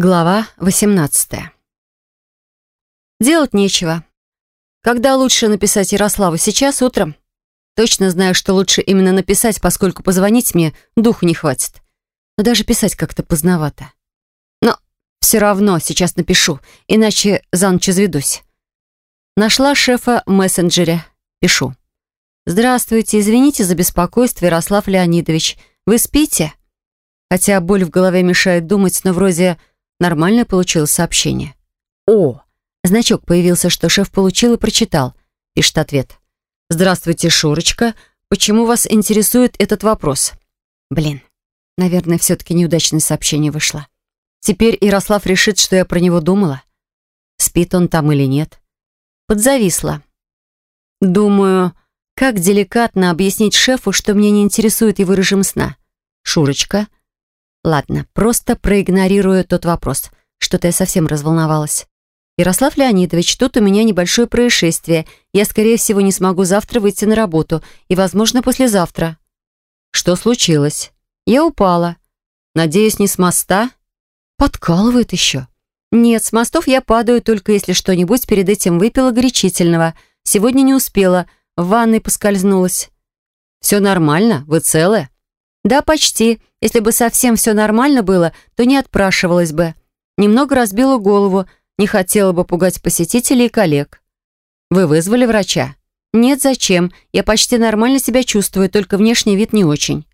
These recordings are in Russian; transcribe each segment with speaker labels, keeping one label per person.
Speaker 1: Глава 18 Делать нечего. Когда лучше написать Ярославу? Сейчас, утром? Точно знаю, что лучше именно написать, поскольку позвонить мне духу не хватит. Но даже писать как-то поздновато. Но все равно сейчас напишу, иначе за ночь изведусь. Нашла шефа в мессенджере. Пишу. «Здравствуйте, извините за беспокойство, Ярослав Леонидович. Вы спите?» Хотя боль в голове мешает думать, но вроде Нормальное получилось сообщение. «О!» Значок появился, что шеф получил и прочитал. Пишет ответ. «Здравствуйте, Шурочка. Почему вас интересует этот вопрос?» Блин, наверное, все-таки неудачное сообщение вышло. Теперь Ярослав решит, что я про него думала. Спит он там или нет. Подзависла. Думаю, как деликатно объяснить шефу, что меня не интересует его режим сна. Шурочка, Ладно, просто проигнорирую тот вопрос. Что-то я совсем разволновалась. Ярослав Леонидович, тут у меня небольшое происшествие. Я, скорее всего, не смогу завтра выйти на работу. И, возможно, послезавтра. Что случилось? Я упала. Надеюсь, не с моста? Подкалывает еще. Нет, с мостов я падаю, только если что-нибудь перед этим выпила горячительного. Сегодня не успела. В ванной поскользнулась. Все нормально? Вы целы? Да, почти. Если бы совсем все нормально было, то не отпрашивалась бы. Немного разбила голову, не хотела бы пугать посетителей и коллег. Вы вызвали врача? Нет, зачем? Я почти нормально себя чувствую, только внешний вид не очень.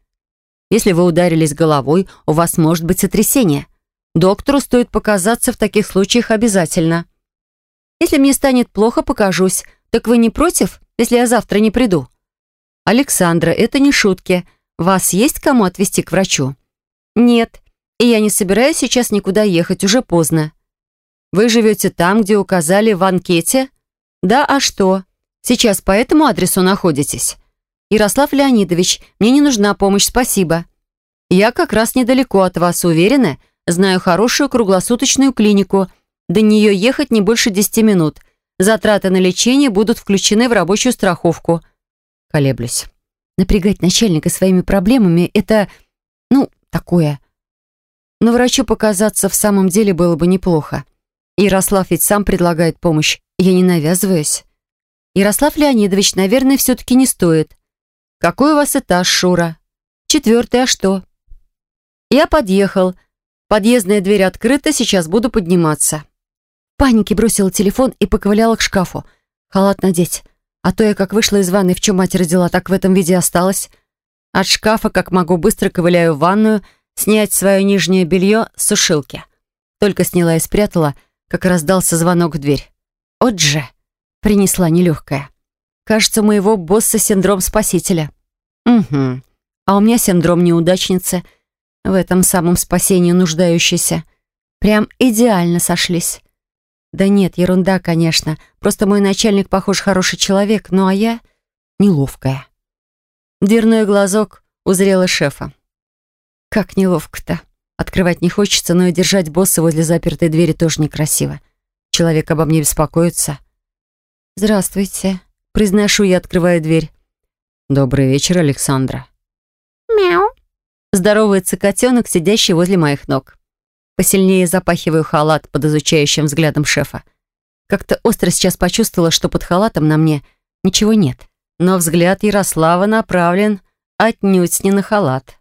Speaker 1: Если вы ударились головой, у вас может быть сотрясение. Доктору стоит показаться в таких случаях обязательно. Если мне станет плохо, покажусь. Так вы не против, если я завтра не приду? Александра, это не шутки. Вас есть кому отвезти к врачу? Нет, и я не собираюсь сейчас никуда ехать, уже поздно. Вы живете там, где указали в анкете? Да, а что? Сейчас по этому адресу находитесь? Ярослав Леонидович, мне не нужна помощь, спасибо. Я как раз недалеко от вас, уверена? Знаю хорошую круглосуточную клинику. До нее ехать не больше 10 минут. Затраты на лечение будут включены в рабочую страховку. Колеблюсь. Напрягать начальника своими проблемами — это, ну, такое. Но врачу показаться в самом деле было бы неплохо. Ярослав ведь сам предлагает помощь. Я не навязываюсь. Ярослав Леонидович, наверное, все-таки не стоит. Какой у вас этаж, Шура? Четвертый, а что? Я подъехал. Подъездная дверь открыта, сейчас буду подниматься. В панике бросила телефон и поковыляла к шкафу. Халат надеть. А то я как вышла из ванной, в чем мать родила, так в этом виде осталась. От шкафа, как могу, быстро ковыляю в ванную, снять свое нижнее белье с сушилки. Только сняла и спрятала, как раздался звонок в дверь. От же! Принесла нелегкая. Кажется, у моего босса синдром спасителя. Угу. А у меня синдром неудачницы. В этом самом спасении нуждающейся. Прям идеально сошлись. Да нет, ерунда, конечно. Просто мой начальник, похож, хороший человек, ну а я неловкая. Дверной глазок узрела шефа. Как неловко-то. Открывать не хочется, но и держать босса возле запертой двери тоже некрасиво. Человек обо мне беспокоится. «Здравствуйте», — произношу я, открывая дверь. «Добрый вечер, Александра».
Speaker 2: «Мяу», —
Speaker 1: здоровается котенок, сидящий возле моих ног. Посильнее запахиваю халат под изучающим взглядом шефа. Как-то остро сейчас почувствовала, что под халатом на мне ничего нет. Но взгляд Ярослава направлен отнюдь не на халат.